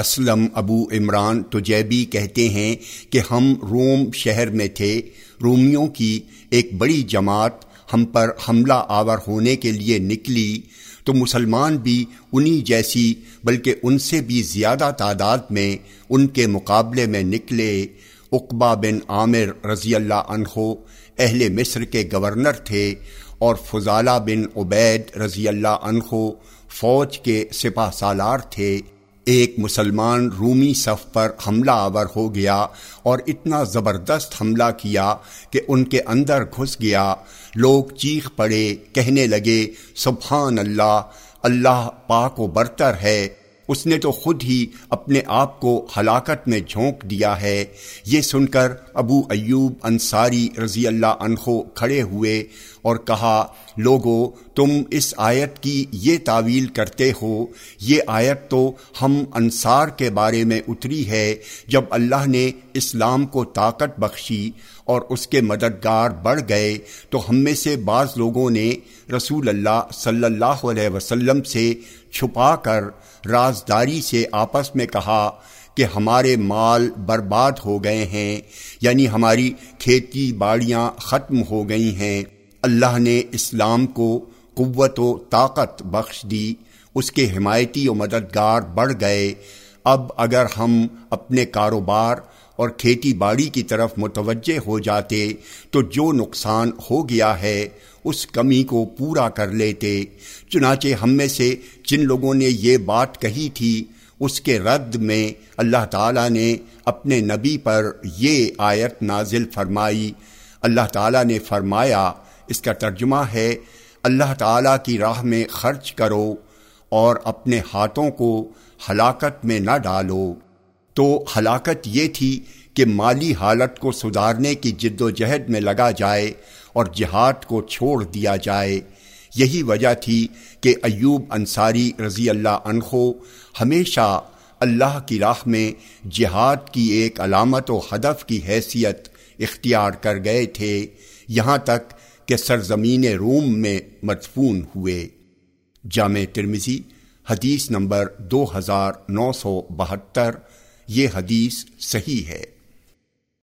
اسلم ابو عمران تجیبی کہتے ہیں کہ ہم روم شہر میں تھے۔ رومیوں کی ایک بڑی جماعت ہم پر حملہ آور ہونے کے لیے نکلی۔ تو مسلمان بھی انہی جیسی، بلکہ ان سے بھی زیادہ تعداد میں ان کے مقابلے میں نکلے۔ اقبا بن عامر رضی اللہ عنہ اہل مصر کے گورنر تھے اور فضالہ بن عبید رضی اللہ عنہ فوج کے سپاہ سالار تھے۔ ایک مسلمان رومی صف پر حملہ آور ہو گیا اور اتنا زبردست حملہ کیا کہ ان کے اندر گھس گیا۔ لوگ چیخ پڑے، کہنے لگے، سبحان اللہ اللہ پاک و برتر ہے۔ اس نے تو خود ہی اپنے آپ کو ہلاکت میں جھونک دیا ہے۔ یہ سن کر ابو ایوب انصاری رضی اللہ عنہ کھڑے ہوئے اور کہا، لوگو، تم اس آیت کی یہ تعویل کرتے ہو، یہ آیت تو ہم انصار کے بارے میں اتری ہے جب اللہ نے اسلام کو طاقت بخشی اور اس کے مددگار بڑھ گئے، تو ہم میں سے بعض لوگوں نے رسول اللہ صلی اللہ علیہ وسلم سے چھپا کر رازداری سے آپس میں کہا کہ ہمارے مال برباد ہو گئے ہیں یعنی ہماری کھیتی باڑیاں ختم ہو گئی ہیں۔ اللہ نے اسلام کو قوت و طاقت بخش دی، اس کے حمایتی و مددگار بڑھ گئے۔ اب اگر ہم اپنے کاروبار اور کھیتی باڑی کی طرف متوجہ ہو جاتے، تو جو نقصان ہو گیا ہے، اس کمی کو پورا کر لیتے۔ چنانچہ ہم میں سے جن لوگوں نے یہ بات کہی تھی، اس کے رد میں اللہ تعالیٰ نے اپنے نبی پر یہ آیت نازل فرمائی۔ اللہ تعالیٰ نے فرمایا اس کا ترجمہ ہے، اللہ تعالیٰ کی راہ میں خرچ کرو اور اپنے ہاتھوں کو ہلاکت میں نہ ڈالو۔ تو ہلاکت یہ تھی کہ مالی حالت کو سدھارنے کی جد و جہد میں لگا جائے اور جہاد کو چھوڑ دیا جائے۔ یہی وجہ تھی کہ ایوب انصاری رضی اللہ عنہ ہمیشہ اللہ کی راہ میں جہاد کی ایک علامت و ہدف کی حیثیت اختیار کر گئے تھے۔ یہاں تک کہ سرزمین روم میں مدفون ہوئے۔ جامع ترمزی حدیث نمبر دو ہزار نو سو بہتر، یہ حدیث صحیح ہے۔